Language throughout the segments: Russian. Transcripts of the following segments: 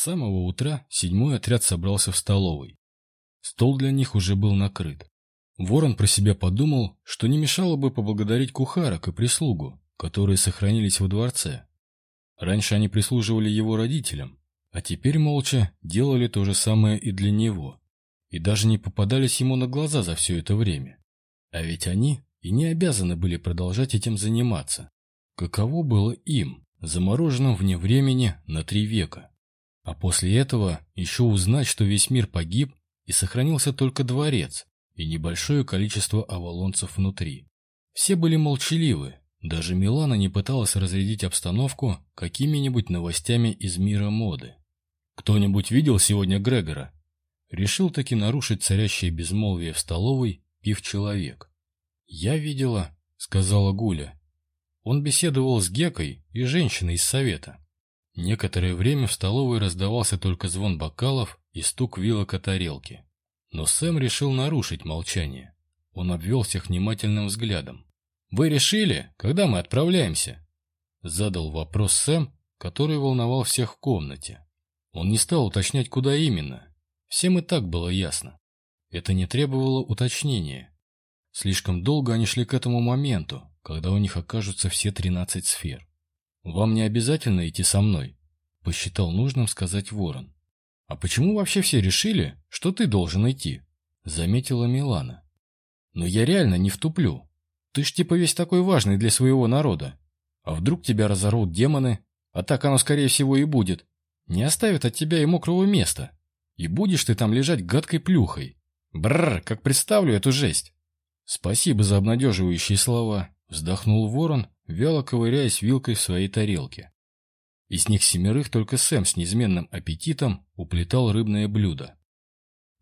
С самого утра седьмой отряд собрался в столовой. Стол для них уже был накрыт. Ворон про себя подумал, что не мешало бы поблагодарить кухарок и прислугу, которые сохранились во дворце. Раньше они прислуживали его родителям, а теперь молча делали то же самое и для него, и даже не попадались ему на глаза за все это время. А ведь они и не обязаны были продолжать этим заниматься. Каково было им, замороженным вне времени на три века? А после этого еще узнать, что весь мир погиб и сохранился только дворец и небольшое количество авалонцев внутри. Все были молчаливы, даже Милана не пыталась разрядить обстановку какими-нибудь новостями из мира моды. «Кто-нибудь видел сегодня Грегора?» Решил таки нарушить царящее безмолвие в столовой пив-человек. «Я видела», — сказала Гуля. Он беседовал с Гекой и женщиной из совета. Некоторое время в столовой раздавался только звон бокалов и стук вилок о тарелке. Но Сэм решил нарушить молчание. Он обвел всех внимательным взглядом. «Вы решили, когда мы отправляемся?» Задал вопрос Сэм, который волновал всех в комнате. Он не стал уточнять, куда именно. Всем и так было ясно. Это не требовало уточнения. Слишком долго они шли к этому моменту, когда у них окажутся все тринадцать сфер. «Вам не обязательно идти со мной», — посчитал нужным сказать Ворон. «А почему вообще все решили, что ты должен идти?» — заметила Милана. «Но я реально не втуплю. Ты ж типа весь такой важный для своего народа. А вдруг тебя разорвут демоны? А так оно, скорее всего, и будет. Не оставят от тебя и мокрого места. И будешь ты там лежать гадкой плюхой. Бррр, как представлю эту жесть!» «Спасибо за обнадеживающие слова», — вздохнул ворон, вяло ковыряясь вилкой в своей тарелке. Из них семерых только Сэм с неизменным аппетитом уплетал рыбное блюдо.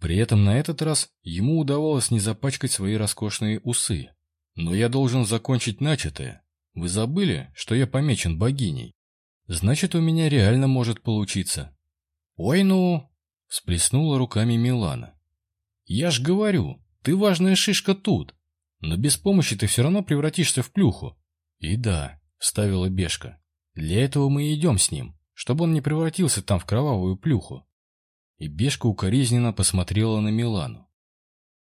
При этом на этот раз ему удавалось не запачкать свои роскошные усы. Но я должен закончить начатое. Вы забыли, что я помечен богиней? Значит, у меня реально может получиться. Ой, ну... Всплеснула руками Милана. Я ж говорю, ты важная шишка тут. Но без помощи ты все равно превратишься в плюху. И да, вставила Бешка. Для этого мы и идем с ним, чтобы он не превратился там в кровавую плюху. И Бешка укоризненно посмотрела на Милану.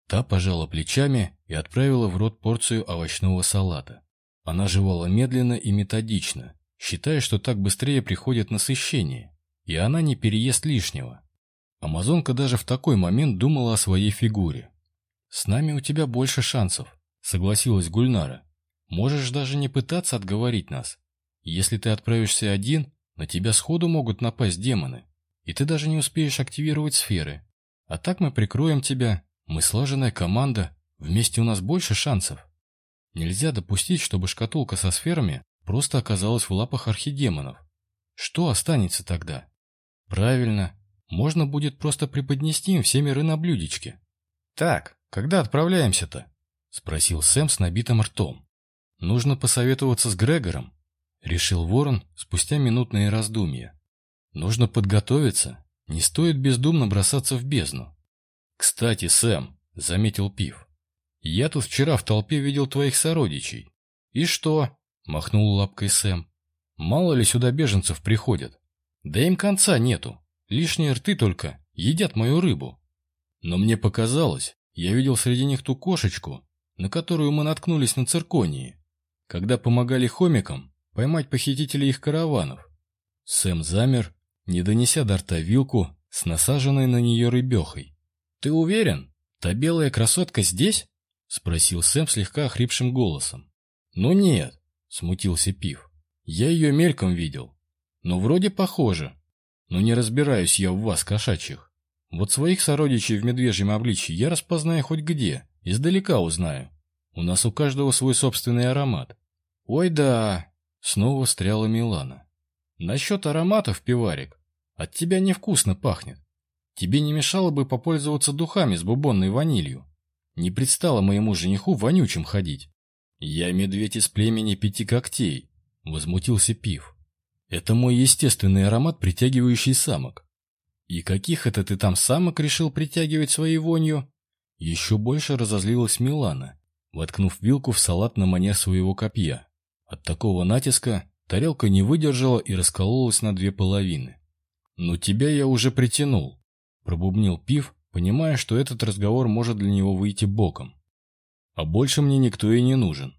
Та пожала плечами и отправила в рот порцию овощного салата. Она жевала медленно и методично, считая, что так быстрее приходит насыщение, и она не переест лишнего. Амазонка даже в такой момент думала о своей фигуре. «С нами у тебя больше шансов», — согласилась Гульнара. Можешь даже не пытаться отговорить нас. Если ты отправишься один, на тебя сходу могут напасть демоны, и ты даже не успеешь активировать сферы. А так мы прикроем тебя, мы слаженная команда, вместе у нас больше шансов. Нельзя допустить, чтобы шкатулка со сферами просто оказалась в лапах архидемонов. Что останется тогда? Правильно, можно будет просто преподнести им все миры на блюдечке. Так, когда отправляемся-то? Спросил Сэм с набитым ртом. Нужно посоветоваться с Грегором, решил Ворон спустя минутные раздумья. Нужно подготовиться, не стоит бездумно бросаться в бездну. Кстати, Сэм, заметил Пив, я тут вчера в толпе видел твоих сородичей. И что? Махнул лапкой Сэм. Мало ли сюда беженцев приходят. Да им конца нету. Лишние рты только едят мою рыбу. Но мне показалось, я видел среди них ту кошечку, на которую мы наткнулись на цирконии когда помогали хомикам поймать похитителей их караванов. Сэм замер, не донеся до рта вилку с насаженной на нее рыбехой. «Ты уверен? Та белая красотка здесь?» — спросил Сэм слегка охрипшим голосом. «Ну нет», — смутился Пив. «Я ее мельком видел. Но вроде похоже. Но не разбираюсь я в вас, кошачьих. Вот своих сородичей в медвежьем обличье я распознаю хоть где, издалека узнаю. У нас у каждого свой собственный аромат. Ой, да, снова встряла Милана. Насчет ароматов, пиварик, от тебя невкусно пахнет. Тебе не мешало бы попользоваться духами с бубонной ванилью. Не предстало моему жениху вонючим ходить. Я медведь из племени пяти когтей, возмутился Пив. Это мой естественный аромат, притягивающий самок. И каких это ты там самок решил притягивать своей вонью? Еще больше разозлилась Милана воткнув вилку в салат на манер своего копья. От такого натиска тарелка не выдержала и раскололась на две половины. «Ну тебя я уже притянул», — пробубнил Пив, понимая, что этот разговор может для него выйти боком. «А больше мне никто и не нужен».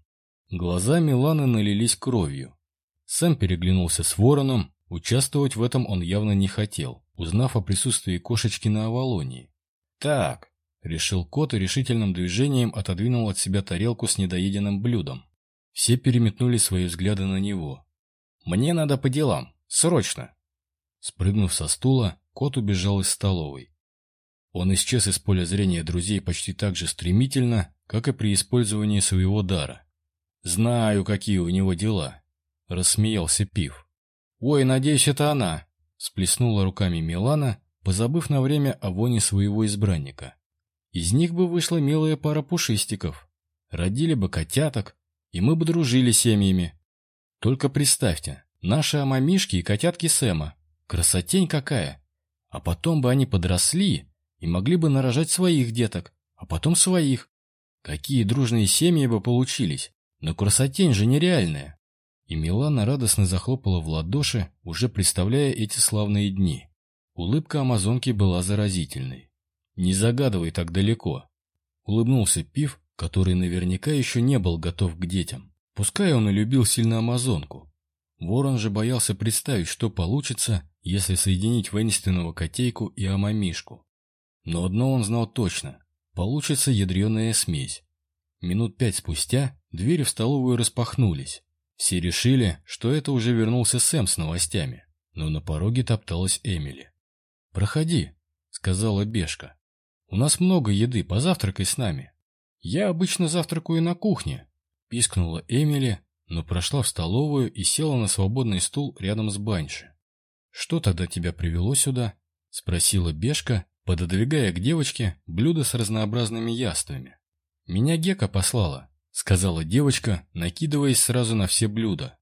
Глаза Миланы налились кровью. Сэм переглянулся с Вороном, участвовать в этом он явно не хотел, узнав о присутствии кошечки на Авалонии. «Так», — решил кот и решительным движением отодвинул от себя тарелку с недоеденным блюдом. Все переметнули свои взгляды на него. «Мне надо по делам. Срочно!» Спрыгнув со стула, кот убежал из столовой. Он исчез из поля зрения друзей почти так же стремительно, как и при использовании своего дара. «Знаю, какие у него дела», — рассмеялся Пив. «Ой, надеюсь, это она», — сплеснула руками Милана, позабыв на время о воне своего избранника. Из них бы вышла милая пара пушистиков. Родили бы котяток, и мы бы дружили семьями. Только представьте, наши амамишки и котятки Сэма. Красотень какая! А потом бы они подросли и могли бы нарожать своих деток, а потом своих. Какие дружные семьи бы получились, но красотень же нереальная. И Милана радостно захлопала в ладоши, уже представляя эти славные дни. Улыбка амазонки была заразительной. «Не загадывай так далеко», — улыбнулся Пив, который наверняка еще не был готов к детям. Пускай он и любил сильно амазонку. Ворон же боялся представить, что получится, если соединить воинственного котейку и амамишку. Но одно он знал точно – получится ядреная смесь. Минут пять спустя двери в столовую распахнулись. Все решили, что это уже вернулся Сэм с новостями, но на пороге топталась Эмили. «Проходи», — сказала Бешка. «У нас много еды, позавтракай с нами». «Я обычно завтракаю на кухне», — пискнула Эмили, но прошла в столовую и села на свободный стул рядом с Банши. «Что тогда тебя привело сюда?» — спросила Бешка, пододвигая к девочке блюдо с разнообразными яствами. «Меня Гека послала», — сказала девочка, накидываясь сразу на все блюда.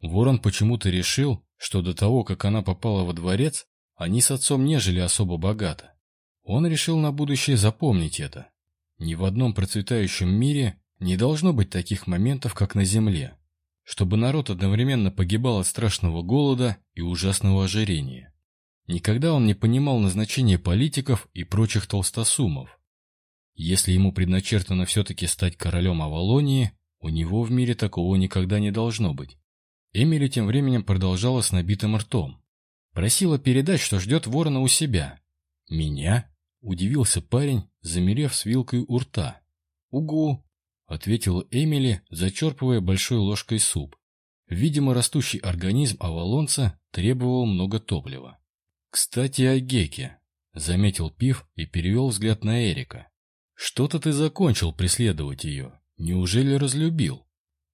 Ворон почему-то решил, что до того, как она попала во дворец, они с отцом не жили особо богато. Он решил на будущее запомнить это. Ни в одном процветающем мире не должно быть таких моментов, как на Земле, чтобы народ одновременно погибал от страшного голода и ужасного ожирения. Никогда он не понимал назначения политиков и прочих толстосумов. Если ему предначертано все-таки стать королем Авалонии, у него в мире такого никогда не должно быть. Эмили тем временем продолжала с набитым ртом. Просила передать, что ждет ворона у себя. «Меня?» – удивился парень, замерев с вилкой у рта. «Угу!» – ответила Эмили, зачерпывая большой ложкой суп. Видимо, растущий организм авалонца требовал много топлива. «Кстати, о Геке», — заметил Пив и перевел взгляд на Эрика. «Что-то ты закончил преследовать ее. Неужели разлюбил?»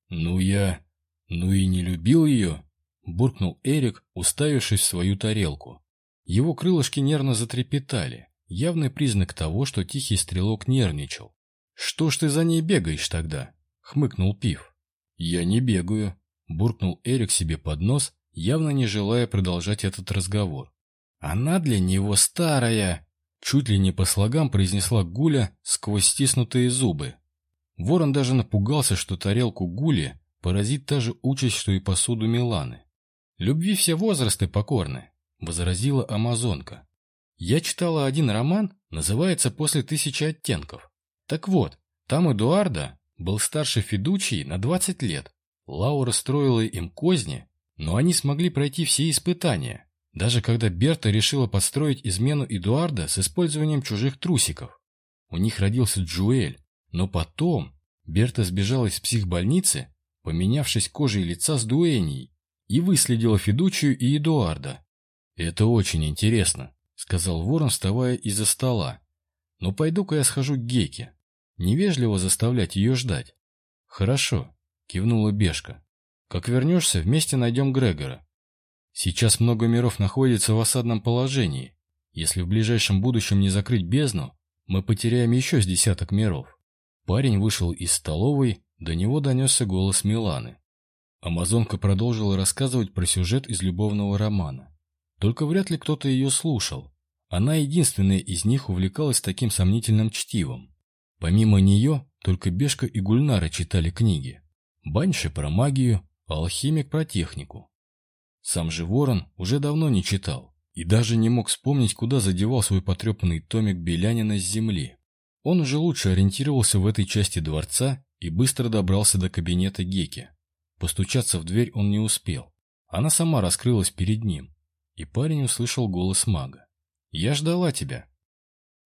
«Ну я... Ну и не любил ее», — буркнул Эрик, уставившись в свою тарелку. Его крылышки нервно затрепетали, явный признак того, что тихий стрелок нервничал. «Что ж ты за ней бегаешь тогда?» — хмыкнул Пив. «Я не бегаю», — буркнул Эрик себе под нос, явно не желая продолжать этот разговор. «Она для него старая!» Чуть ли не по слогам произнесла Гуля сквозь стиснутые зубы. Ворон даже напугался, что тарелку Гули поразит та же участь, что и посуду Миланы. «Любви все возрасты покорны», — возразила Амазонка. «Я читала один роман, называется «После тысячи оттенков». Так вот, там Эдуарда был старше Федучий на 20 лет. Лаура строила им козни, но они смогли пройти все испытания, даже когда Берта решила подстроить измену Эдуарда с использованием чужих трусиков. У них родился Джуэль, но потом Берта сбежала из психбольницы, поменявшись кожей лица с Дуэнией, и выследила Федучию и Эдуарда. «Это очень интересно», — сказал Ворон, вставая из-за стола. «Но пойду-ка я схожу к Геке. Невежливо заставлять ее ждать». «Хорошо», — кивнула Бешка. «Как вернешься, вместе найдем Грегора. Сейчас много миров находится в осадном положении. Если в ближайшем будущем не закрыть бездну, мы потеряем еще с десяток миров. Парень вышел из столовой, до него донесся голос Миланы. Амазонка продолжила рассказывать про сюжет из любовного романа. Только вряд ли кто-то ее слушал. Она единственная из них увлекалась таким сомнительным чтивом. Помимо нее, только Бешка и Гульнара читали книги. Баньши про магию, алхимик про технику. Сам же Ворон уже давно не читал, и даже не мог вспомнить, куда задевал свой потрепанный томик Белянина с земли. Он уже лучше ориентировался в этой части дворца и быстро добрался до кабинета Геки. Постучаться в дверь он не успел. Она сама раскрылась перед ним, и парень услышал голос мага. «Я ждала тебя».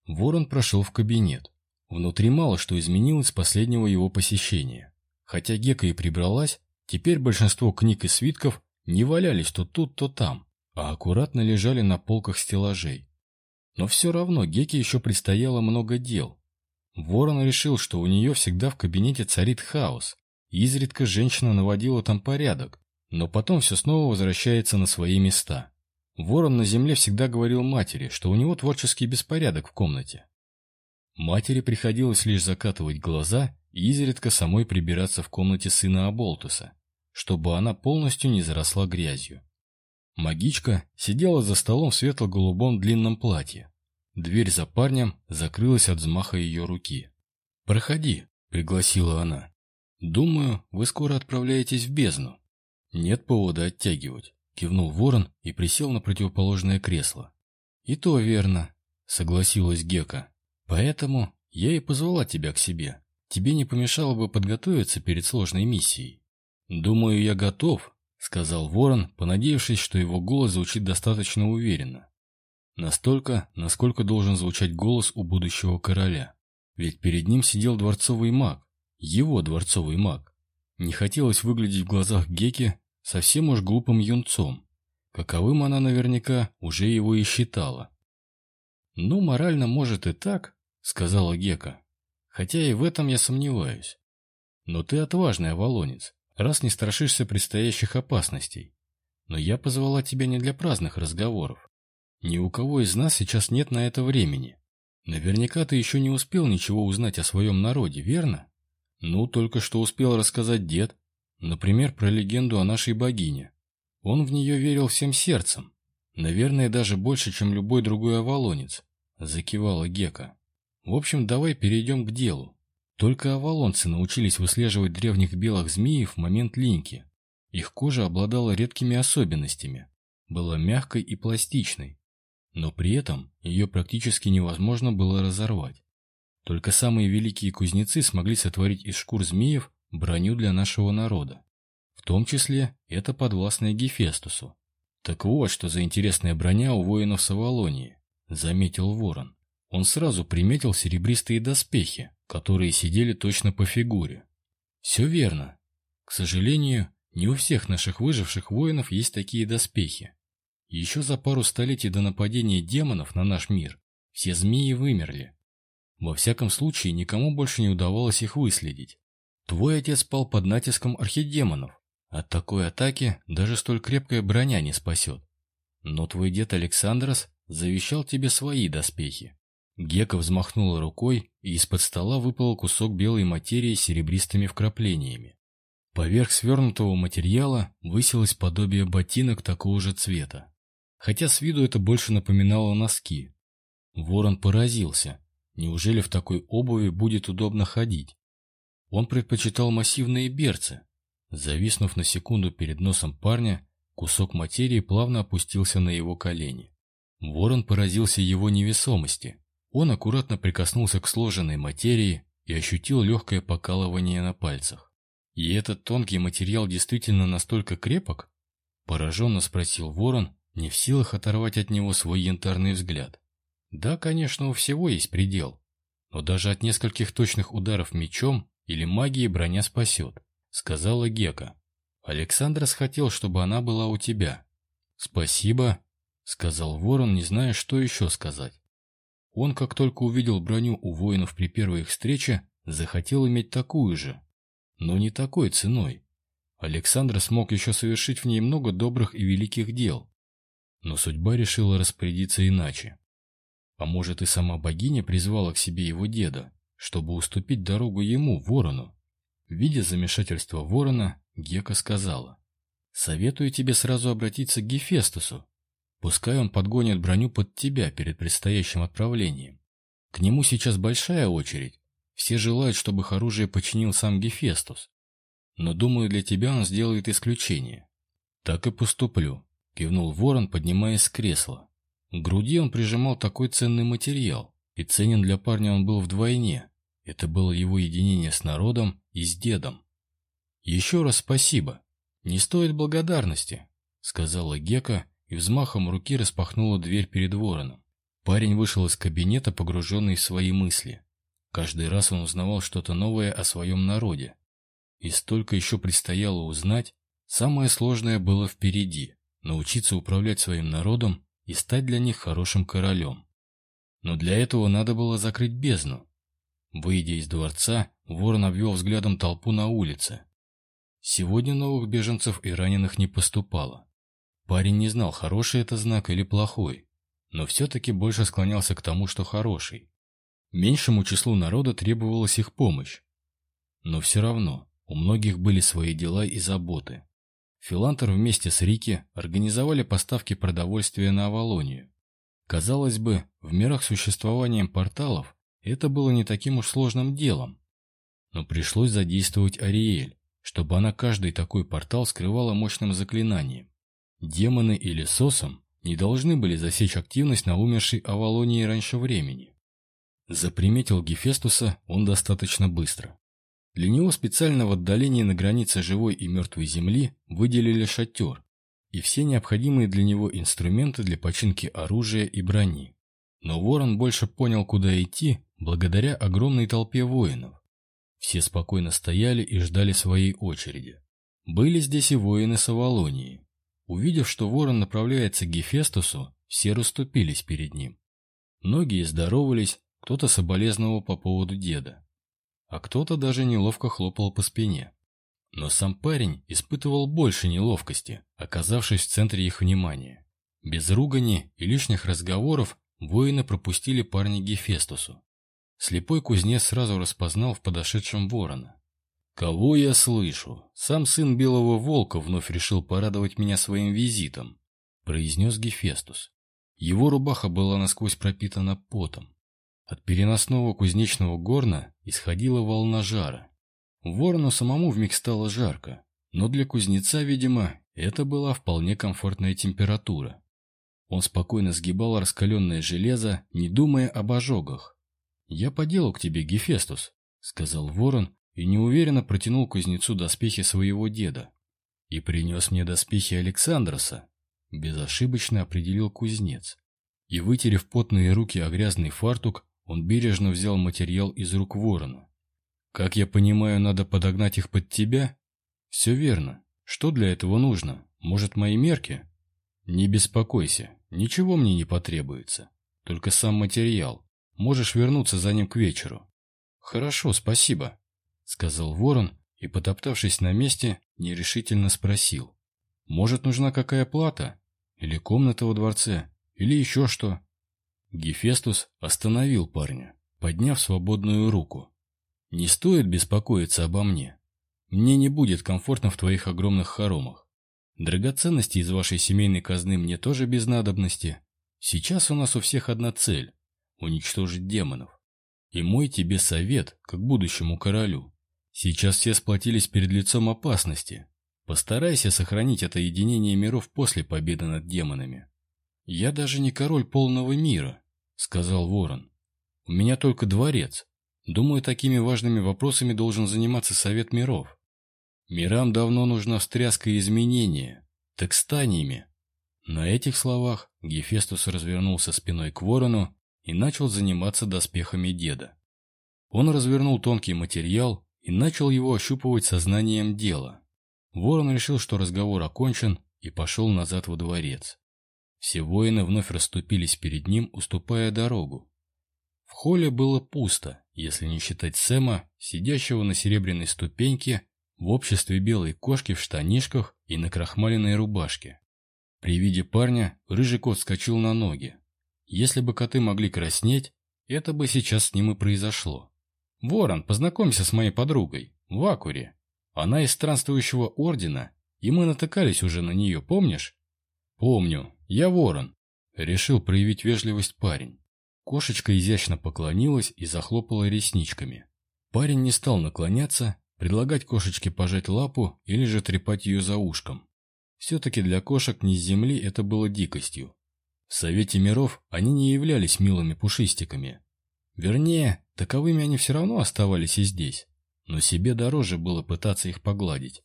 Ворон прошел в кабинет. Внутри мало что изменилось с последнего его посещения. Хотя Гека и прибралась, теперь большинство книг и свитков не валялись то тут, то там, а аккуратно лежали на полках стеллажей. Но все равно Геке еще предстояло много дел. Ворон решил, что у нее всегда в кабинете царит хаос. Изредка женщина наводила там порядок, но потом все снова возвращается на свои места. Ворон на земле всегда говорил матери, что у него творческий беспорядок в комнате. Матери приходилось лишь закатывать глаза и изредка самой прибираться в комнате сына Аболтуса, чтобы она полностью не заросла грязью. Магичка сидела за столом в светло-голубом длинном платье. Дверь за парнем закрылась от взмаха ее руки. «Проходи», — пригласила она. «Думаю, вы скоро отправляетесь в бездну». «Нет повода оттягивать», — кивнул ворон и присел на противоположное кресло. «И то верно», — согласилась Гека. «Поэтому я и позвала тебя к себе. Тебе не помешало бы подготовиться перед сложной миссией». «Думаю, я готов», — сказал ворон, понадеявшись, что его голос звучит достаточно уверенно. Настолько, насколько должен звучать голос у будущего короля. Ведь перед ним сидел дворцовый маг, его дворцовый маг. Не хотелось выглядеть в глазах Геки совсем уж глупым юнцом. Каковым она наверняка уже его и считала. «Ну, морально, может, и так», — сказала Гека. «Хотя и в этом я сомневаюсь. Но ты отважный оволонец, раз не страшишься предстоящих опасностей. Но я позвала тебя не для праздных разговоров. Ни у кого из нас сейчас нет на это времени. Наверняка ты еще не успел ничего узнать о своем народе, верно? Ну, только что успел рассказать дед. Например, про легенду о нашей богине. Он в нее верил всем сердцем. Наверное, даже больше, чем любой другой оволонец. Закивала Гека. В общем, давай перейдем к делу. Только оволонцы научились выслеживать древних белых змеев в момент линьки. Их кожа обладала редкими особенностями. Была мягкой и пластичной. Но при этом ее практически невозможно было разорвать. Только самые великие кузнецы смогли сотворить из шкур змеев броню для нашего народа. В том числе это подвластное Гефестусу. Так вот, что за интересная броня у воинов Савалонии, заметил Ворон. Он сразу приметил серебристые доспехи, которые сидели точно по фигуре. Все верно. К сожалению, не у всех наших выживших воинов есть такие доспехи. Еще за пару столетий до нападения демонов на наш мир все змеи вымерли. Во всяком случае, никому больше не удавалось их выследить. Твой отец спал под натиском архидемонов. От такой атаки даже столь крепкая броня не спасет. Но твой дед Александрос завещал тебе свои доспехи. Гека взмахнула рукой, и из-под стола выпал кусок белой материи с серебристыми вкраплениями. Поверх свернутого материала высилось подобие ботинок такого же цвета хотя с виду это больше напоминало носки. Ворон поразился. Неужели в такой обуви будет удобно ходить? Он предпочитал массивные берцы. Зависнув на секунду перед носом парня, кусок материи плавно опустился на его колени. Ворон поразился его невесомости. Он аккуратно прикоснулся к сложенной материи и ощутил легкое покалывание на пальцах. «И этот тонкий материал действительно настолько крепок?» Пораженно спросил ворон, не в силах оторвать от него свой янтарный взгляд. Да, конечно, у всего есть предел, но даже от нескольких точных ударов мечом или магией броня спасет, сказала Гека. Александр хотел, чтобы она была у тебя. Спасибо, сказал ворон, не зная, что еще сказать. Он, как только увидел броню у воинов при первой их встрече, захотел иметь такую же, но не такой ценой. Александр смог еще совершить в ней много добрых и великих дел, но судьба решила распорядиться иначе. А может и сама богиня призвала к себе его деда, чтобы уступить дорогу ему, ворону. Видя замешательство ворона, Гека сказала, «Советую тебе сразу обратиться к Гефестусу. Пускай он подгонит броню под тебя перед предстоящим отправлением. К нему сейчас большая очередь. Все желают, чтобы их оружие починил сам Гефестус. Но, думаю, для тебя он сделает исключение. Так и поступлю. Кивнул ворон, поднимаясь с кресла. К груди он прижимал такой ценный материал, и ценен для парня он был вдвойне. Это было его единение с народом и с дедом. «Еще раз спасибо. Не стоит благодарности», — сказала Гека и взмахом руки распахнула дверь перед вороном. Парень вышел из кабинета, погруженный в свои мысли. Каждый раз он узнавал что-то новое о своем народе. И столько еще предстояло узнать, самое сложное было впереди — научиться управлять своим народом и стать для них хорошим королем. Но для этого надо было закрыть бездну. Выйдя из дворца, ворон обвел взглядом толпу на улице. Сегодня новых беженцев и раненых не поступало. Парень не знал, хороший это знак или плохой, но все-таки больше склонялся к тому, что хороший. Меньшему числу народа требовалась их помощь. Но все равно у многих были свои дела и заботы. Филантер вместе с Рики организовали поставки продовольствия на Авалонию. Казалось бы, в мирах существованием порталов это было не таким уж сложным делом. Но пришлось задействовать Ариэль, чтобы она каждый такой портал скрывала мощным заклинанием. Демоны или Сосом не должны были засечь активность на умершей Авалонии раньше времени. Заприметил Гефестуса он достаточно быстро. Для него специально в отдалении на границе живой и мертвой земли выделили шатер и все необходимые для него инструменты для починки оружия и брони. Но Ворон больше понял, куда идти, благодаря огромной толпе воинов. Все спокойно стояли и ждали своей очереди. Были здесь и воины с Авалонии. Увидев, что Ворон направляется к Гефестусу, все расступились перед ним. Многие здоровались, кто-то соболезновал по поводу деда а кто-то даже неловко хлопал по спине. Но сам парень испытывал больше неловкости, оказавшись в центре их внимания. Без ругани и лишних разговоров воины пропустили парня Гефестусу. Слепой кузнец сразу распознал в подошедшем ворона. «Кого я слышу? Сам сын Белого Волка вновь решил порадовать меня своим визитом», — произнес Гефестус. Его рубаха была насквозь пропитана потом. От переносного кузнечного горна исходила волна жара. Ворону самому вмиг стало жарко, но для кузнеца, видимо, это была вполне комфортная температура. Он спокойно сгибал раскаленное железо, не думая об ожогах. «Я по делу к тебе, Гефестус», — сказал ворон и неуверенно протянул кузнецу доспехи своего деда. «И принес мне доспехи Александроса», — безошибочно определил кузнец. И, вытерев потные руки о грязный фартук, он бережно взял материал из рук ворона. «Как я понимаю, надо подогнать их под тебя?» «Все верно. Что для этого нужно? Может, мои мерки?» «Не беспокойся, ничего мне не потребуется. Только сам материал. Можешь вернуться за ним к вечеру». «Хорошо, спасибо», — сказал ворон и, потоптавшись на месте, нерешительно спросил. «Может, нужна какая плата? Или комната во дворце? Или еще что?» Гефестус остановил парня, подняв свободную руку. «Не стоит беспокоиться обо мне. Мне не будет комфортно в твоих огромных хоромах. Драгоценности из вашей семейной казны мне тоже без надобности. Сейчас у нас у всех одна цель — уничтожить демонов. И мой тебе совет, как будущему королю. Сейчас все сплотились перед лицом опасности. Постарайся сохранить это единение миров после победы над демонами. Я даже не король полного мира, — сказал Ворон. «У меня только дворец. Думаю, такими важными вопросами должен заниматься Совет миров. Мирам давно нужна встряска и изменения. Так стань ими». На этих словах Гефестус развернулся спиной к Ворону и начал заниматься доспехами деда. Он развернул тонкий материал и начал его ощупывать сознанием дела. Ворон решил, что разговор окончен, и пошел назад во дворец. Все воины вновь расступились перед ним, уступая дорогу. В холле было пусто, если не считать Сэма, сидящего на серебряной ступеньке в обществе белой кошки в штанишках и на крахмаленной рубашке. При виде парня рыжий кот скочил на ноги. Если бы коты могли краснеть, это бы сейчас с ним и произошло. «Ворон, познакомься с моей подругой, Вакури. Она из странствующего ордена, и мы натыкались уже на нее, помнишь?» «Помню. Я ворон», — решил проявить вежливость парень. Кошечка изящно поклонилась и захлопала ресничками. Парень не стал наклоняться, предлагать кошечке пожать лапу или же трепать ее за ушком. Все-таки для кошек не с земли это было дикостью. В Совете миров они не являлись милыми пушистиками. Вернее, таковыми они все равно оставались и здесь, но себе дороже было пытаться их погладить.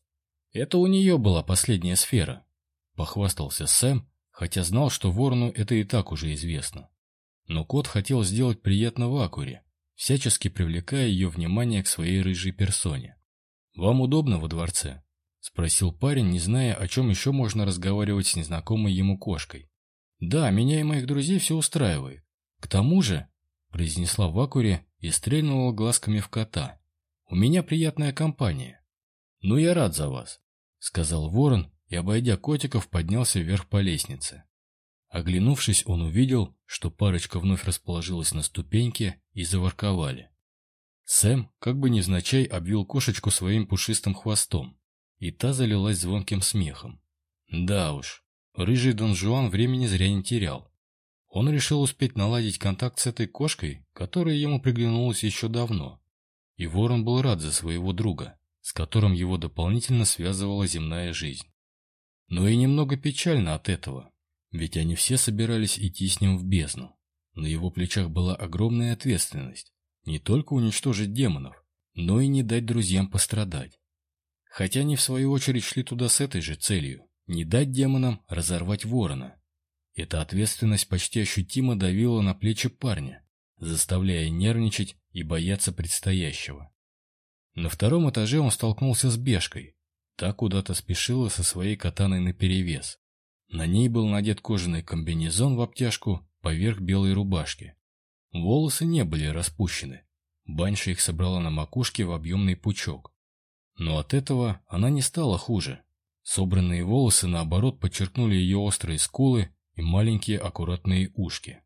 Это у нее была последняя сфера. Похвастался Сэм, хотя знал, что ворону это и так уже известно. Но кот хотел сделать приятно Вакуре, всячески привлекая ее внимание к своей рыжей персоне. «Вам удобно во дворце?» — спросил парень, не зная, о чем еще можно разговаривать с незнакомой ему кошкой. «Да, меня и моих друзей все устраивает. К тому же...» — произнесла Вакуре и стрельнула глазками в кота. «У меня приятная компания». «Ну, я рад за вас», — сказал ворон и, обойдя котиков, поднялся вверх по лестнице. Оглянувшись, он увидел, что парочка вновь расположилась на ступеньке и заворковали. Сэм, как бы невзначай, обвил кошечку своим пушистым хвостом, и та залилась звонким смехом. Да уж, рыжий Дон Жуан времени зря не терял. Он решил успеть наладить контакт с этой кошкой, которая ему приглянулась еще давно. И Ворон был рад за своего друга, с которым его дополнительно связывала земная жизнь. Но и немного печально от этого, ведь они все собирались идти с ним в бездну. На его плечах была огромная ответственность. Не только уничтожить демонов, но и не дать друзьям пострадать. Хотя они в свою очередь шли туда с этой же целью – не дать демонам разорвать ворона. Эта ответственность почти ощутимо давила на плечи парня, заставляя нервничать и бояться предстоящего. На втором этаже он столкнулся с Бешкой. Та куда-то спешила со своей катаной наперевес. На ней был надет кожаный комбинезон в обтяжку поверх белой рубашки. Волосы не были распущены. Баньша их собрала на макушке в объемный пучок. Но от этого она не стала хуже. Собранные волосы, наоборот, подчеркнули ее острые скулы и маленькие аккуратные ушки.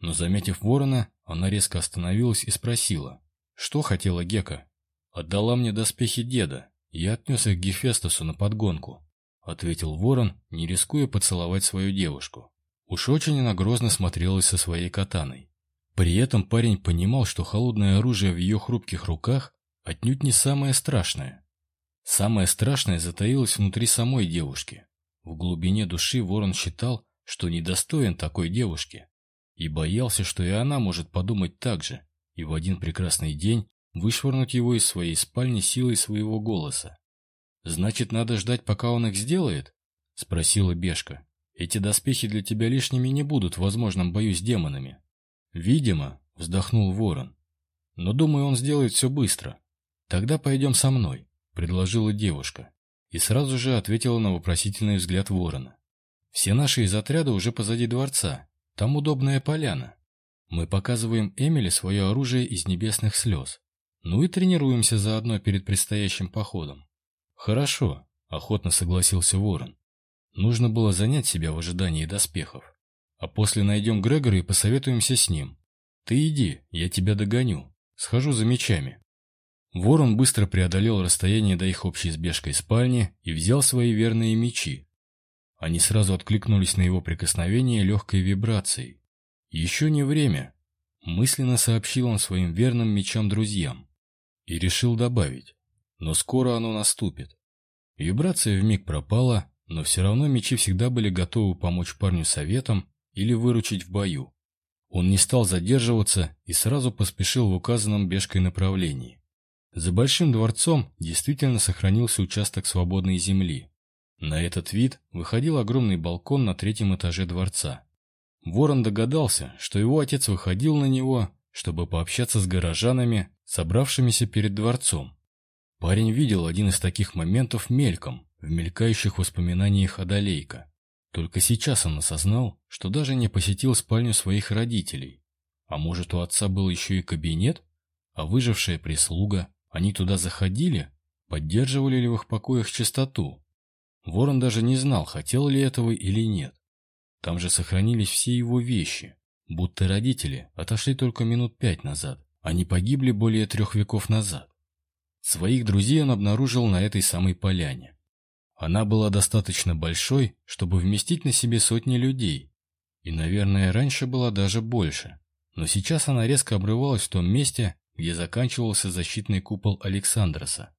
Но, заметив ворона, она резко остановилась и спросила, что хотела Гека. «Отдала мне доспехи деда, я отнес их к Гефестусу на подгонку. — ответил ворон, не рискуя поцеловать свою девушку. Уж очень она грозно смотрелась со своей катаной. При этом парень понимал, что холодное оружие в ее хрупких руках отнюдь не самое страшное. Самое страшное затаилось внутри самой девушки. В глубине души ворон считал, что недостоин такой девушки, и боялся, что и она может подумать так же, и в один прекрасный день вышвырнуть его из своей спальни силой своего голоса. «Значит, надо ждать, пока он их сделает?» — спросила Бешка. «Эти доспехи для тебя лишними не будут в возможном бою с демонами». «Видимо», — вздохнул Ворон. «Но думаю, он сделает все быстро. Тогда пойдем со мной», — предложила девушка. И сразу же ответила на вопросительный взгляд Ворона. «Все наши из отряда уже позади дворца. Там удобная поляна. Мы показываем Эмили свое оружие из небесных слез. Ну и тренируемся заодно перед предстоящим походом. «Хорошо», — охотно согласился Ворон. «Нужно было занять себя в ожидании доспехов. А после найдем Грегора и посоветуемся с ним. Ты иди, я тебя догоню. Схожу за мечами». Ворон быстро преодолел расстояние до их общей сбежкой спальни и взял свои верные мечи. Они сразу откликнулись на его прикосновение легкой вибрацией. «Еще не время», — мысленно сообщил он своим верным мечам-друзьям. И решил добавить. Но скоро оно наступит. Вибрация вмиг пропала, но все равно мечи всегда были готовы помочь парню советом или выручить в бою. Он не стал задерживаться и сразу поспешил в указанном бежкой направлении. За Большим дворцом действительно сохранился участок свободной земли. На этот вид выходил огромный балкон на третьем этаже дворца. Ворон догадался, что его отец выходил на него, чтобы пообщаться с горожанами, собравшимися перед дворцом. Парень видел один из таких моментов мельком, в мелькающих воспоминаниях Адалейка. Только сейчас он осознал, что даже не посетил спальню своих родителей. А может, у отца был еще и кабинет? А выжившая прислуга? Они туда заходили? Поддерживали ли в их покоях чистоту? Ворон даже не знал, хотел ли этого или нет. Там же сохранились все его вещи, будто родители отошли только минут пять назад, не погибли более трех веков назад. Своих друзей он обнаружил на этой самой поляне. Она была достаточно большой, чтобы вместить на себе сотни людей. И, наверное, раньше была даже больше. Но сейчас она резко обрывалась в том месте, где заканчивался защитный купол Александроса.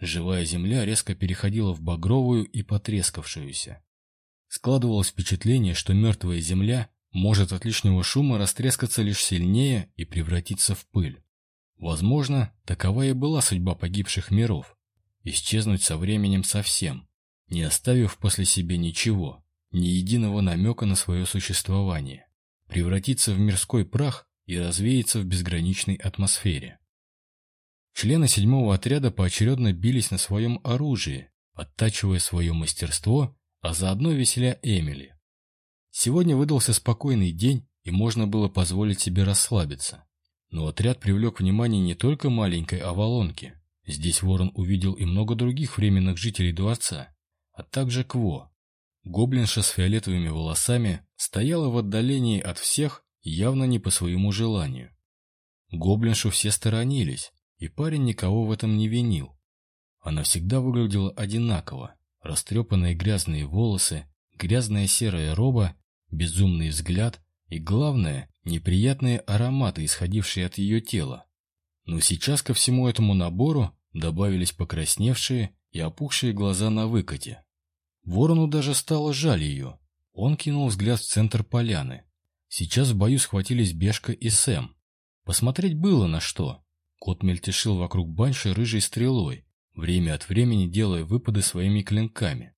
Живая земля резко переходила в багровую и потрескавшуюся. Складывалось впечатление, что мертвая земля может от лишнего шума растрескаться лишь сильнее и превратиться в пыль. Возможно, такова и была судьба погибших миров. Исчезнуть со временем совсем, не оставив после себя ничего, ни единого намека на свое существование. Превратиться в мирской прах и развеяться в безграничной атмосфере. Члены седьмого отряда поочередно бились на своем оружии, оттачивая свое мастерство, а заодно веселя Эмили. Сегодня выдался спокойный день, и можно было позволить себе расслабиться. Но отряд привлек внимание не только маленькой Авалонки. Здесь Ворон увидел и много других временных жителей дворца, а также Кво. Гоблинша с фиолетовыми волосами стояла в отдалении от всех, явно не по своему желанию. Гоблиншу все сторонились, и парень никого в этом не винил. Она всегда выглядела одинаково. Растрепанные грязные волосы, грязная серая роба безумный взгляд и, главное, неприятные ароматы, исходившие от ее тела. Но сейчас ко всему этому набору добавились покрасневшие и опухшие глаза на выкате. Ворону даже стало жаль ее. Он кинул взгляд в центр поляны. Сейчас в бою схватились Бешка и Сэм. Посмотреть было на что. Кот мельтешил вокруг банши рыжей стрелой, время от времени делая выпады своими клинками.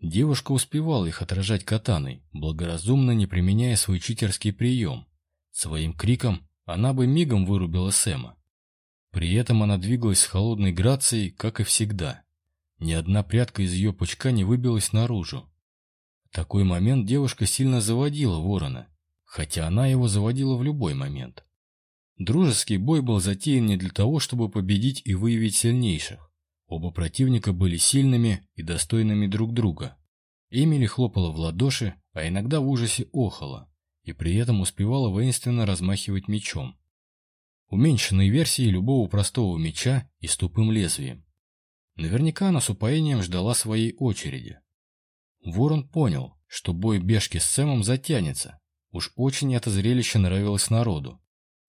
Девушка успевала их отражать катаной, благоразумно не применяя свой читерский прием. Своим криком она бы мигом вырубила Сэма. При этом она двигалась с холодной грацией, как и всегда. Ни одна прядка из ее пучка не выбилась наружу. В такой момент девушка сильно заводила ворона, хотя она его заводила в любой момент. Дружеский бой был затеян не для того, чтобы победить и выявить сильнейших. Оба противника были сильными и достойными друг друга. Эмили хлопала в ладоши, а иногда в ужасе охала, и при этом успевала воинственно размахивать мечом. Уменьшенной версии любого простого меча и с тупым лезвием. Наверняка она с упоением ждала своей очереди. Ворон понял, что бой Бешки с Сэмом затянется. Уж очень это зрелище нравилось народу.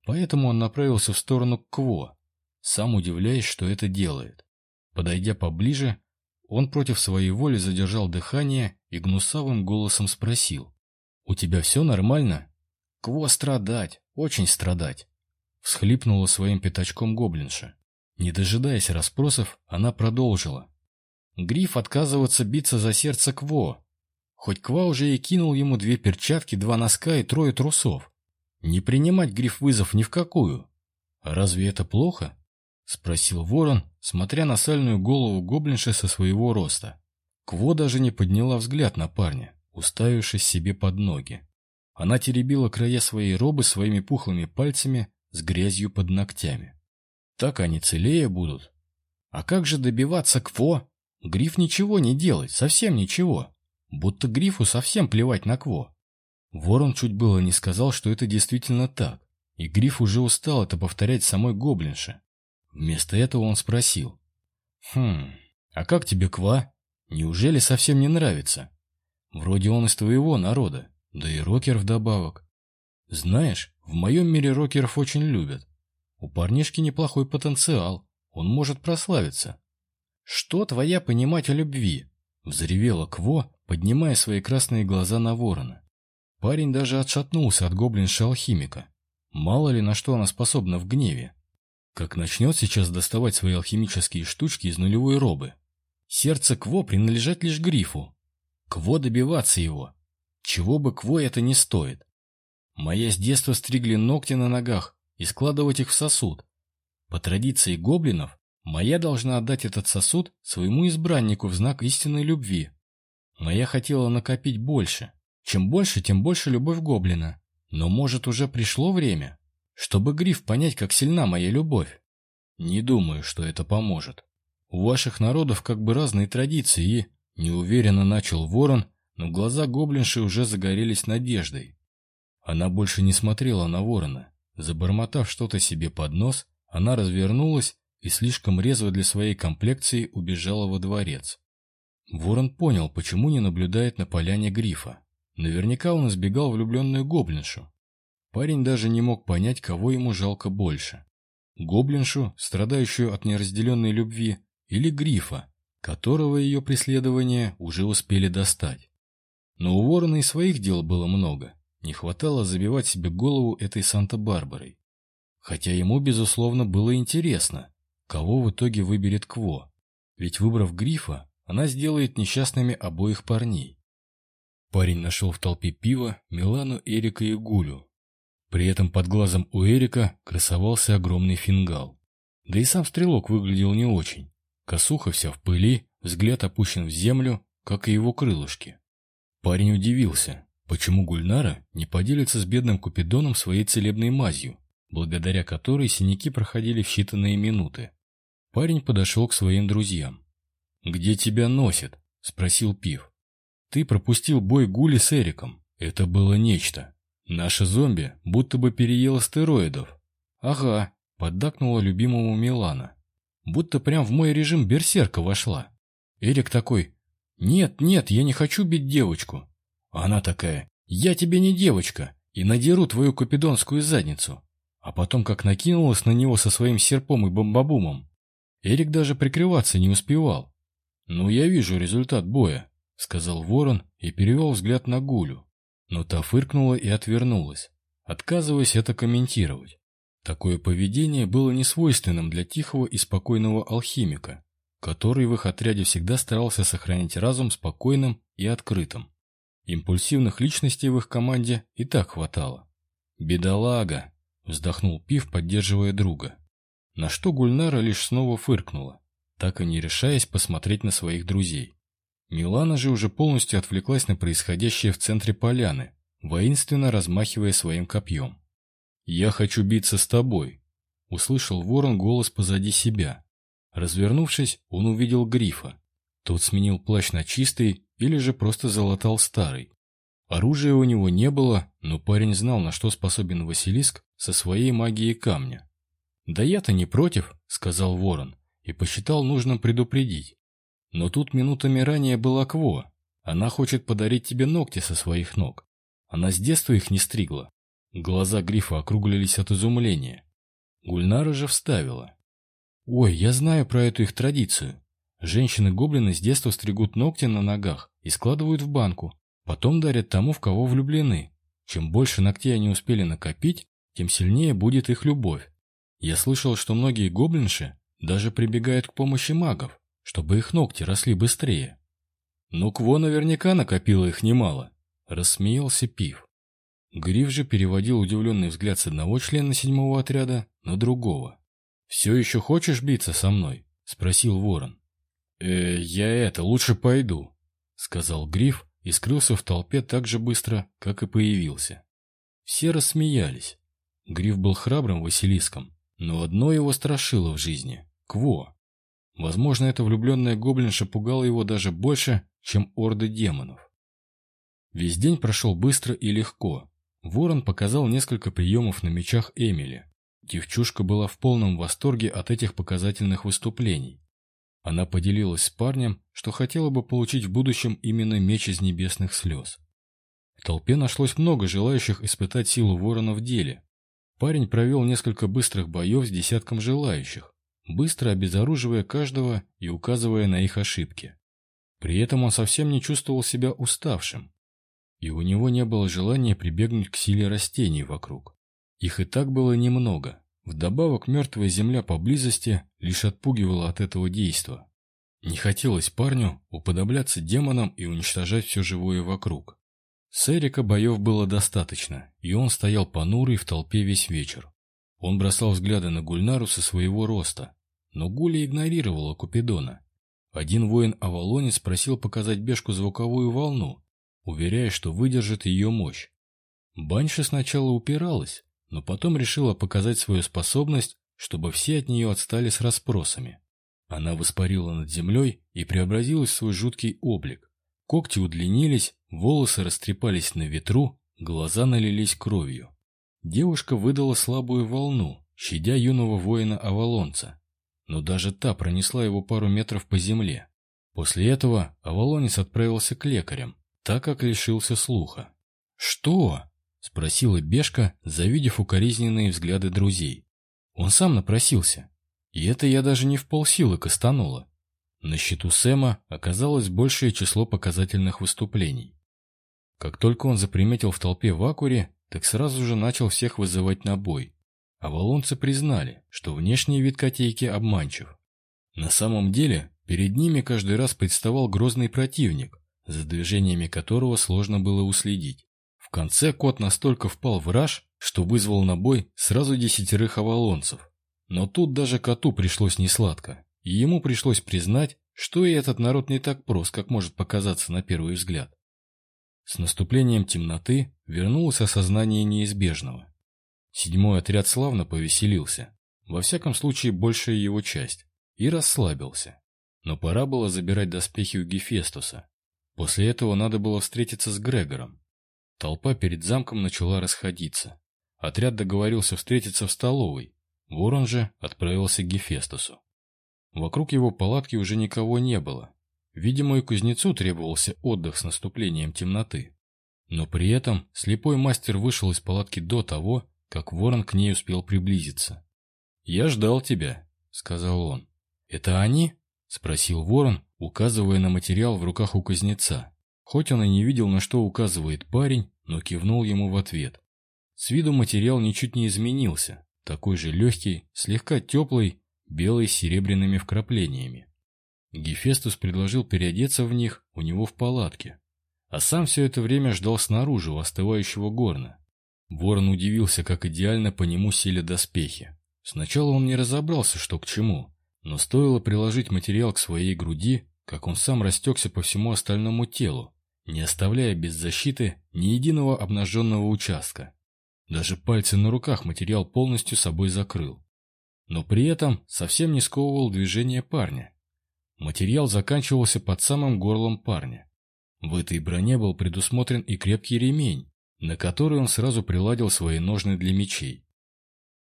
Поэтому он направился в сторону Кво, сам удивляясь, что это делает. Подойдя поближе, он против своей воли задержал дыхание и гнусавым голосом спросил. «У тебя все нормально?» «Кво страдать, очень страдать!» Всхлипнула своим пятачком гоблинша. Не дожидаясь расспросов, она продолжила. Гриф отказываться биться за сердце Кво. Хоть Ква уже и кинул ему две перчатки, два носка и трое трусов. Не принимать Гриф вызов ни в какую. Разве это плохо? — спросил ворон, смотря на сальную голову гоблинши со своего роста. Кво даже не подняла взгляд на парня, уставившись себе под ноги. Она теребила края своей робы своими пухлыми пальцами с грязью под ногтями. Так они целее будут. А как же добиваться Кво? Гриф ничего не делает, совсем ничего. Будто Грифу совсем плевать на Кво. Ворон чуть было не сказал, что это действительно так, и Гриф уже устал это повторять самой гоблинше. Вместо этого он спросил. «Хм, а как тебе Ква? Неужели совсем не нравится? Вроде он из твоего народа, да и рокер вдобавок. Знаешь, в моем мире рокеров очень любят. У парнишки неплохой потенциал, он может прославиться». «Что твоя понимать о любви?» — взревела Кво, поднимая свои красные глаза на ворона. Парень даже отшатнулся от гоблинша-алхимика. Мало ли на что она способна в гневе. Как начнет сейчас доставать свои алхимические штучки из нулевой робы. Сердце Кво принадлежит лишь Грифу. Кво добиваться его. Чего бы Кво это не стоит. Моя с детства стригли ногти на ногах и складывать их в сосуд. По традиции гоблинов, моя должна отдать этот сосуд своему избраннику в знак истинной любви. Моя хотела накопить больше. Чем больше, тем больше любовь гоблина. Но может уже пришло время? чтобы Гриф понять, как сильна моя любовь. Не думаю, что это поможет. У ваших народов как бы разные традиции и... Неуверенно начал ворон, но глаза гоблинши уже загорелись надеждой. Она больше не смотрела на ворона. Забормотав что-то себе под нос, она развернулась и слишком резво для своей комплекции убежала во дворец. Ворон понял, почему не наблюдает на поляне грифа. Наверняка он избегал влюбленную гоблиншу, Парень даже не мог понять, кого ему жалко больше. Гоблиншу, страдающую от неразделенной любви, или Грифа, которого ее преследования уже успели достать. Но у Ворона и своих дел было много. Не хватало забивать себе голову этой Санта-Барбарой. Хотя ему, безусловно, было интересно, кого в итоге выберет Кво. Ведь выбрав Грифа, она сделает несчастными обоих парней. Парень нашел в толпе пива Милану, Эрика и Гулю. При этом под глазом у Эрика красовался огромный фингал. Да и сам стрелок выглядел не очень. Косуха вся в пыли, взгляд опущен в землю, как и его крылышки. Парень удивился, почему Гульнара не поделится с бедным Купидоном своей целебной мазью, благодаря которой синяки проходили в считанные минуты. Парень подошел к своим друзьям. «Где тебя носит?» – спросил Пив. «Ты пропустил бой Гули с Эриком. Это было нечто. Наша зомби будто бы переела стероидов». «Ага», – поддакнула любимому Милана. «Будто прям в мой режим берсерка вошла». Эрик такой «Нет, нет, я не хочу бить девочку». Она такая «Я тебе не девочка и надеру твою купидонскую задницу». А потом как накинулась на него со своим серпом и бомбабумом. Эрик даже прикрываться не успевал. «Ну, я вижу результат боя», — сказал ворон и перевел взгляд на Гулю. Но та фыркнула и отвернулась, отказываясь это комментировать. Такое поведение было несвойственным для тихого и спокойного алхимика, который в их отряде всегда старался сохранить разум спокойным и открытым. Импульсивных личностей в их команде и так хватало. «Бедолага!» — вздохнул Пив, поддерживая друга. На что Гульнара лишь снова фыркнула, так и не решаясь посмотреть на своих друзей. Милана же уже полностью отвлеклась на происходящее в центре поляны, воинственно размахивая своим копьем. «Я хочу биться с тобой», — услышал ворон голос позади себя. Развернувшись, он увидел грифа. Тот сменил плащ на чистый или же просто залатал старый. Оружия у него не было, но парень знал, на что способен Василиск со своей магией камня. «Да я-то не против», — сказал ворон, и посчитал нужным предупредить. «Но тут минутами ранее была Кво. Она хочет подарить тебе ногти со своих ног. Она с детства их не стригла». Глаза Грифа округлились от изумления. Гульнара же вставила. Ой, я знаю про эту их традицию. Женщины-гоблины с детства стригут ногти на ногах и складывают в банку, потом дарят тому, в кого влюблены. Чем больше ногтей они успели накопить, тем сильнее будет их любовь. Я слышал, что многие гоблинши даже прибегают к помощи магов, чтобы их ногти росли быстрее. Ну, Кво наверняка накопила их немало, рассмеялся Пив. Гриф же переводил удивленный взгляд с одного члена седьмого отряда на другого. «Все еще хочешь биться со мной?» — спросил ворон. «Э, я это, лучше пойду», — сказал Гриф и скрылся в толпе так же быстро, как и появился. Все рассмеялись. Гриф был храбрым Василиском, но одно его страшило в жизни — Кво. Возможно, эта влюбленная гоблинша пугала его даже больше, чем орды демонов. Весь день прошел быстро и легко. Ворон показал несколько приемов на мечах Эмили, Девчушка была в полном восторге от этих показательных выступлений. Она поделилась с парнем, что хотела бы получить в будущем именно меч из небесных слез. В толпе нашлось много желающих испытать силу ворона в деле. Парень провел несколько быстрых боев с десятком желающих, быстро обезоруживая каждого и указывая на их ошибки. При этом он совсем не чувствовал себя уставшим, и у него не было желания прибегнуть к силе растений вокруг. Их и так было немного. Вдобавок мертвая земля поблизости лишь отпугивала от этого действа. Не хотелось парню уподобляться демонам и уничтожать все живое вокруг. С Эрика боев было достаточно, и он стоял понурый в толпе весь вечер. Он бросал взгляды на Гульнару со своего роста, но Гуля игнорировала Купидона. Один воин-авалонец просил показать Бешку звуковую волну, уверяя, что выдержит ее мощь. Банша сначала упиралась, но потом решила показать свою способность, чтобы все от нее отстали с расспросами. Она воспарила над землей и преобразилась в свой жуткий облик. Когти удлинились, волосы растрепались на ветру, глаза налились кровью. Девушка выдала слабую волну, щадя юного воина-авалонца. Но даже та пронесла его пару метров по земле. После этого авалонец отправился к лекарям, так как лишился слуха. «Что?» — спросила Бешка, завидев укоризненные взгляды друзей. Он сам напросился. И это я даже не в полсилы кастанула. На счету Сэма оказалось большее число показательных выступлений. Как только он заприметил в толпе вакуре, так сразу же начал всех вызывать на бой. А валонцы признали, что внешний вид котейки обманчив. На самом деле, перед ними каждый раз представал грозный противник, за движениями которого сложно было уследить. В конце кот настолько впал в раж, что вызвал на бой сразу десятерых авалонцев. Но тут даже коту пришлось несладко, и ему пришлось признать, что и этот народ не так прост, как может показаться на первый взгляд. С наступлением темноты вернулось осознание неизбежного. Седьмой отряд славно повеселился, во всяком случае большая его часть, и расслабился. Но пора было забирать доспехи у Гефестуса. После этого надо было встретиться с Грегором. Толпа перед замком начала расходиться. Отряд договорился встретиться в столовой. Ворон же отправился к Гефестусу. Вокруг его палатки уже никого не было. Видимо, и кузнецу требовался отдых с наступлением темноты. Но при этом слепой мастер вышел из палатки до того, как ворон к ней успел приблизиться. «Я ждал тебя», — сказал он. «Это они?» — спросил ворон, указывая на материал в руках у кузнеца. Хоть он и не видел, на что указывает парень, но кивнул ему в ответ. С виду материал ничуть не изменился, такой же легкий, слегка теплый, белый с серебряными вкраплениями. Гефестус предложил переодеться в них у него в палатке, а сам все это время ждал снаружи у остывающего горна. Ворон удивился, как идеально по нему сели доспехи. Сначала он не разобрался, что к чему, но стоило приложить материал к своей груди, как он сам растекся по всему остальному телу, не оставляя без защиты ни единого обнаженного участка. Даже пальцы на руках материал полностью собой закрыл. Но при этом совсем не сковывал движение парня. Материал заканчивался под самым горлом парня. В этой броне был предусмотрен и крепкий ремень, на который он сразу приладил свои ножны для мечей.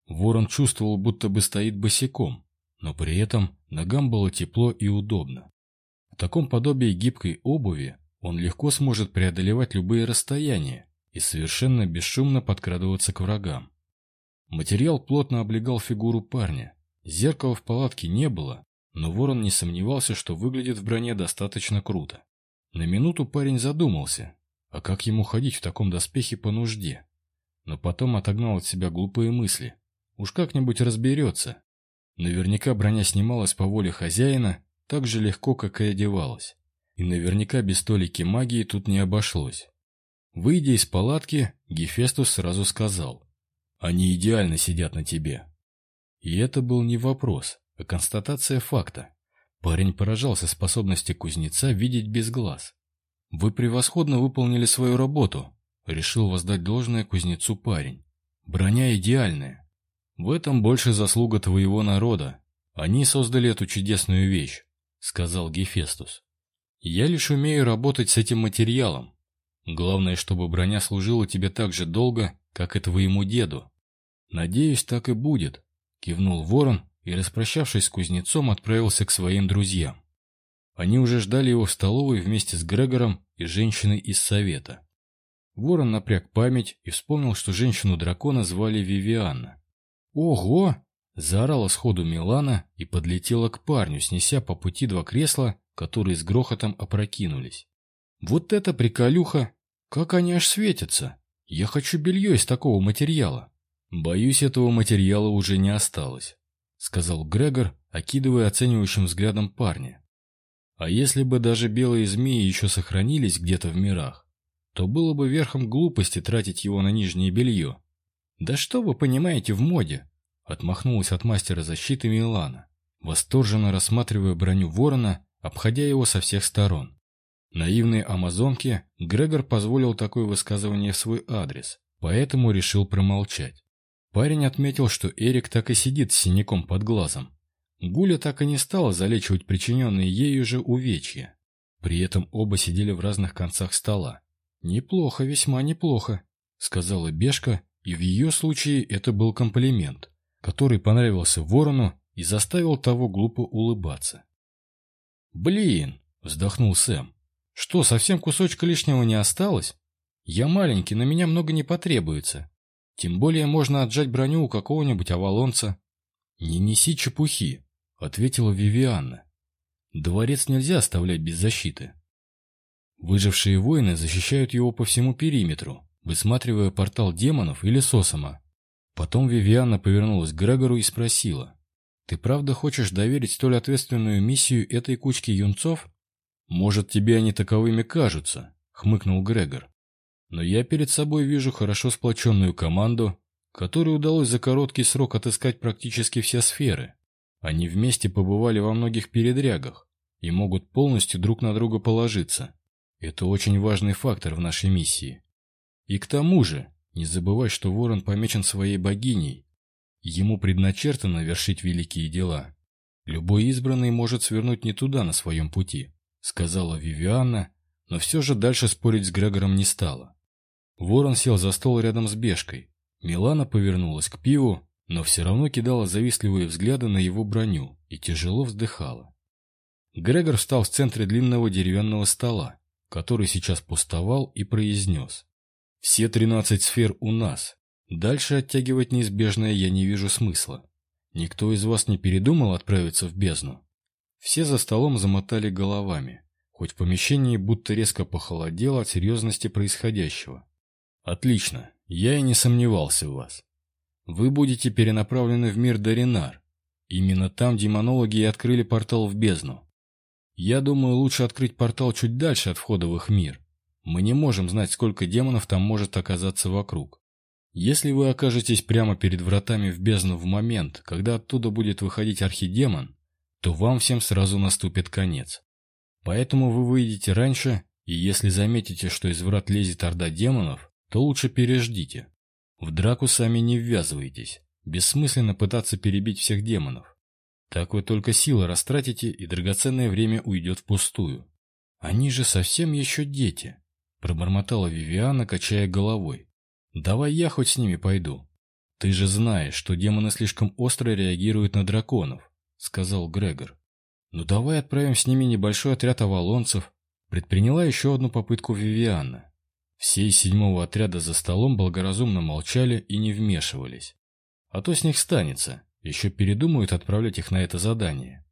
Ворон чувствовал, будто бы стоит босиком, но при этом ногам было тепло и удобно. В таком подобии гибкой обуви он легко сможет преодолевать любые расстояния и совершенно бесшумно подкрадываться к врагам. Материал плотно облегал фигуру парня. Зеркала в палатке не было, но ворон не сомневался, что выглядит в броне достаточно круто. На минуту парень задумался, а как ему ходить в таком доспехе по нужде? Но потом отогнал от себя глупые мысли. Уж как-нибудь разберется. Наверняка броня снималась по воле хозяина так же легко, как и одевалась. И наверняка без толики магии тут не обошлось. Выйдя из палатки, Гефестус сразу сказал. «Они идеально сидят на тебе». И это был не вопрос, а констатация факта. Парень поражался способности кузнеца видеть без глаз. «Вы превосходно выполнили свою работу», — решил воздать должное кузнецу парень. «Броня идеальная. В этом больше заслуга твоего народа. Они создали эту чудесную вещь», — сказал Гефестус. «Я лишь умею работать с этим материалом. Главное, чтобы броня служила тебе так же долго, как и твоему деду». «Надеюсь, так и будет», — кивнул ворон и, распрощавшись с кузнецом, отправился к своим друзьям. Они уже ждали его в столовой вместе с Грегором и женщиной из совета. Ворон напряг память и вспомнил, что женщину-дракона звали Вивианна. «Ого!» – заорала сходу Милана и подлетела к парню, снеся по пути два кресла, которые с грохотом опрокинулись. «Вот это приколюха! Как они аж светятся! Я хочу белье из такого материала!» «Боюсь, этого материала уже не осталось», — сказал Грегор, окидывая оценивающим взглядом парня. А если бы даже белые змеи еще сохранились где-то в мирах, то было бы верхом глупости тратить его на нижнее белье. «Да что вы понимаете в моде?» — отмахнулась от мастера защиты Милана, восторженно рассматривая броню ворона, обходя его со всех сторон. Наивной амазонке Грегор позволил такое высказывание в свой адрес, поэтому решил промолчать. Парень отметил, что Эрик так и сидит с синяком под глазом, Гуля так и не стала залечивать причиненные ею же увечья. При этом оба сидели в разных концах стола. «Неплохо, весьма неплохо», — сказала Бешка, и в ее случае это был комплимент, который понравился ворону и заставил того глупо улыбаться. «Блин!» — вздохнул Сэм. «Что, совсем кусочка лишнего не осталось? Я маленький, на меня много не потребуется. Тем более можно отжать броню у какого-нибудь авалонца». «Не неси чепухи», ответила Вивианна. Дворец нельзя оставлять без защиты. Выжившие воины защищают его по всему периметру, высматривая портал демонов или сосома. Потом Вивианна повернулась к Грегору и спросила. «Ты правда хочешь доверить столь ответственную миссию этой кучке юнцов?» «Может, тебе они таковыми кажутся», — хмыкнул Грегор. «Но я перед собой вижу хорошо сплоченную команду, которой удалось за короткий срок отыскать практически все сферы. Они вместе побывали во многих передрягах и могут полностью друг на друга положиться. Это очень важный фактор в нашей миссии. И к тому же, не забывай, что Ворон помечен своей богиней. Ему предначертано вершить великие дела. Любой избранный может свернуть не туда на своем пути, сказала Вивианна, но все же дальше спорить с Грегором не стала. Ворон сел за стол рядом с Бешкой. Милана повернулась к пиву, но все равно кидала завистливые взгляды на его броню и тяжело вздыхала. Грегор встал в центре длинного деревянного стола, который сейчас пустовал, и произнес. «Все тринадцать сфер у нас. Дальше оттягивать неизбежное я не вижу смысла. Никто из вас не передумал отправиться в бездну?» Все за столом замотали головами, хоть в помещении будто резко похолодело от серьезности происходящего. «Отлично, я и не сомневался в вас. Вы будете перенаправлены в мир Даринар. Именно там демонологи и открыли портал в бездну. Я думаю, лучше открыть портал чуть дальше от входа в их мир. Мы не можем знать, сколько демонов там может оказаться вокруг. Если вы окажетесь прямо перед вратами в бездну в момент, когда оттуда будет выходить архидемон, то вам всем сразу наступит конец. Поэтому вы выйдете раньше, и если заметите, что из врат лезет орда демонов, то лучше переждите. В драку сами не ввязывайтесь. Бессмысленно пытаться перебить всех демонов. Так вы только силы растратите, и драгоценное время уйдет впустую. Они же совсем еще дети, пробормотала Вивиана, качая головой. Давай я хоть с ними пойду. Ты же знаешь, что демоны слишком остро реагируют на драконов, сказал Грегор. Ну давай отправим с ними небольшой отряд авалонцев. Предприняла еще одну попытку Вивиана. Все из седьмого отряда за столом благоразумно молчали и не вмешивались. А то с них станется, еще передумают отправлять их на это задание.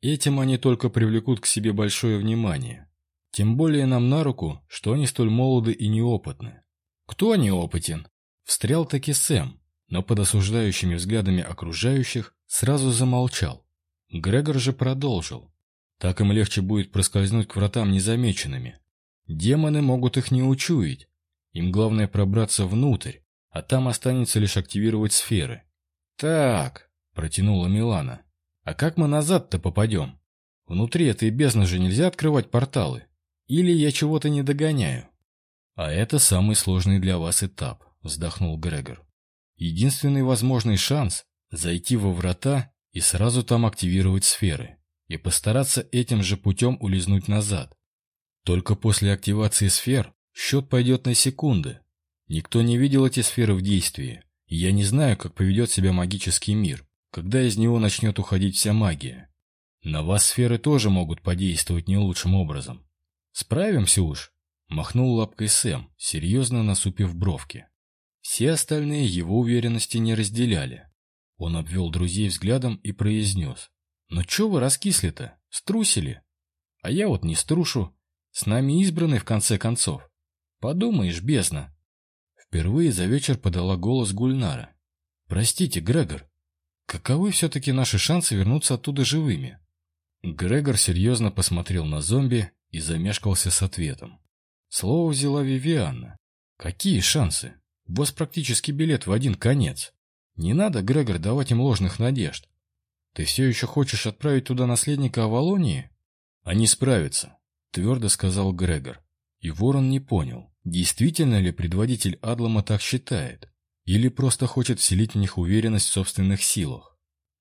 Этим они только привлекут к себе большое внимание. Тем более нам на руку, что они столь молоды и неопытны. Кто неопытен? Встрял таки Сэм, но под осуждающими взглядами окружающих сразу замолчал. Грегор же продолжил. Так им легче будет проскользнуть к вратам незамеченными. Демоны могут их не учуять. Им главное пробраться внутрь, а там останется лишь активировать сферы. «Так», — протянула Милана, — «а как мы назад-то попадем? Внутри этой бездны же нельзя открывать порталы. Или я чего-то не догоняю?» «А это самый сложный для вас этап», — вздохнул Грегор. «Единственный возможный шанс — зайти во врата и сразу там активировать сферы, и постараться этим же путем улизнуть назад. Только после активации сфер счет пойдет на секунды. Никто не видел эти сферы в действии, и я не знаю, как поведет себя магический мир, когда из него начнет уходить вся магия. На вас сферы тоже могут подействовать не лучшим образом. Справимся уж, махнул лапкой Сэм, серьезно насупив бровки. Все остальные его уверенности не разделяли. Он обвел друзей взглядом и произнес. «Ну чё вы раскисли-то? Струсили?» «А я вот не струшу. С нами избранный, в конце концов. Подумаешь, бездна. Впервые за вечер подала голос Гульнара. Простите, Грегор, каковы все-таки наши шансы вернуться оттуда живыми? Грегор серьезно посмотрел на зомби и замешкался с ответом. Слово взяла Вивианна. Какие шансы? У вас практически билет в один конец. Не надо, Грегор, давать им ложных надежд. Ты все еще хочешь отправить туда наследника Авалонии? Они справятся. Твердо сказал Грегор. И Ворон не понял, действительно ли предводитель Адлама так считает, или просто хочет вселить в них уверенность в собственных силах.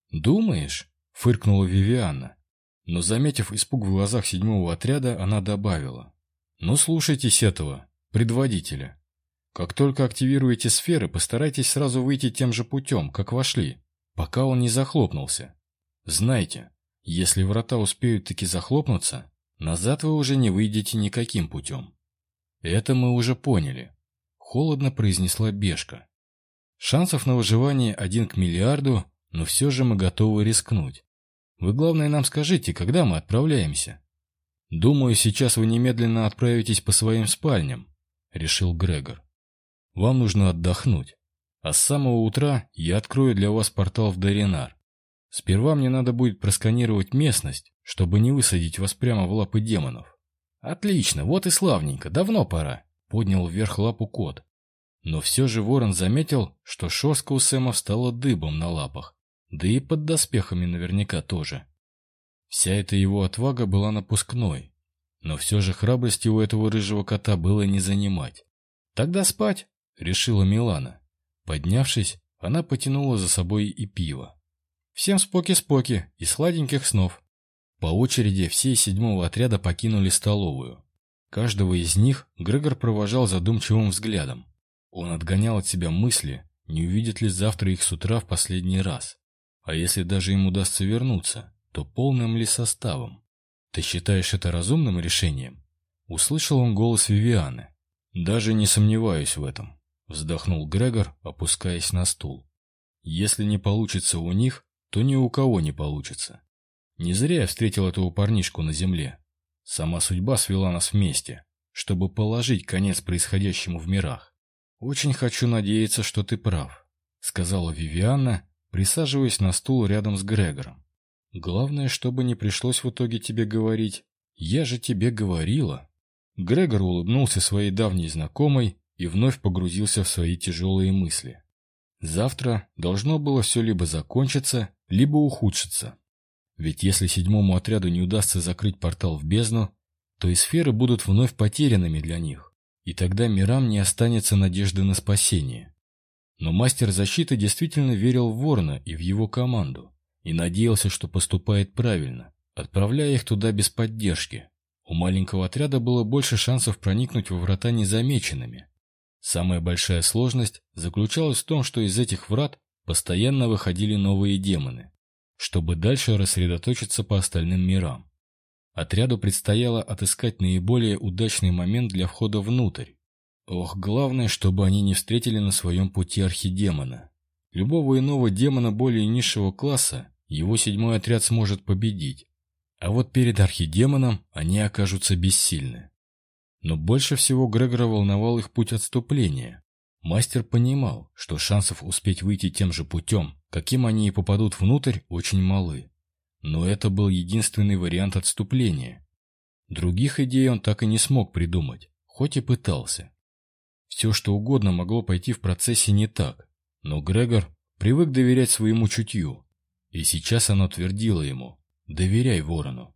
«Думаешь?» — фыркнула Вивианна. Но, заметив испуг в глазах седьмого отряда, она добавила. «Ну, слушайтесь этого, предводителя. Как только активируете сферы, постарайтесь сразу выйти тем же путем, как вошли, пока он не захлопнулся. Знайте, если врата успеют таки захлопнуться, Назад вы уже не выйдете никаким путем. Это мы уже поняли. Холодно произнесла Бешка. Шансов на выживание один к миллиарду, но все же мы готовы рискнуть. Вы, главное, нам скажите, когда мы отправляемся. «Думаю, сейчас вы немедленно отправитесь по своим спальням», — решил Грегор. «Вам нужно отдохнуть. А с самого утра я открою для вас портал в Даринар. Сперва мне надо будет просканировать местность, чтобы не высадить вас прямо в лапы демонов». «Отлично, вот и славненько, давно пора», — поднял вверх лапу кот. Но все же ворон заметил, что шерстка у Сэма встала дыбом на лапах, да и под доспехами наверняка тоже. Вся эта его отвага была напускной, но все же храбрости у этого рыжего кота было не занимать. «Тогда спать», — решила Милана. Поднявшись, она потянула за собой и пиво. «Всем споки-споки и сладеньких снов». По очереди все седьмого отряда покинули столовую. Каждого из них Грегор провожал задумчивым взглядом. Он отгонял от себя мысли, не увидит ли завтра их с утра в последний раз. А если даже им удастся вернуться, то полным ли составом? Ты считаешь это разумным решением? Услышал он голос Вивианы. Даже не сомневаюсь в этом, вздохнул Грегор, опускаясь на стул. Если не получится у них, то ни у кого не получится. Не зря я встретил этого парнишку на земле. Сама судьба свела нас вместе, чтобы положить конец происходящему в мирах. Очень хочу надеяться, что ты прав, сказала Вивиана, присаживаясь на стул рядом с Грегором. Главное, чтобы не пришлось в итоге тебе говорить «Я же тебе говорила». Грегор улыбнулся своей давней знакомой и вновь погрузился в свои тяжелые мысли. Завтра должно было все либо закончиться, либо ухудшиться. Ведь если седьмому отряду не удастся закрыть портал в бездну, то и сферы будут вновь потерянными для них, и тогда мирам не останется надежды на спасение. Но мастер защиты действительно верил в Ворона и в его команду и надеялся, что поступает правильно, отправляя их туда без поддержки. У маленького отряда было больше шансов проникнуть во врата незамеченными. Самая большая сложность заключалась в том, что из этих врат постоянно выходили новые демоны, чтобы дальше рассредоточиться по остальным мирам. Отряду предстояло отыскать наиболее удачный момент для входа внутрь. Ох, главное, чтобы они не встретили на своем пути архидемона. Любого иного демона более низшего класса его седьмой отряд сможет победить. А вот перед архидемоном они окажутся бессильны. Но больше всего Грегора волновал их путь отступления. Мастер понимал, что шансов успеть выйти тем же путем, каким они и попадут внутрь, очень малы. Но это был единственный вариант отступления. Других идей он так и не смог придумать, хоть и пытался. Все, что угодно могло пойти в процессе не так, но Грегор привык доверять своему чутью, и сейчас оно твердило ему «доверяй ворону».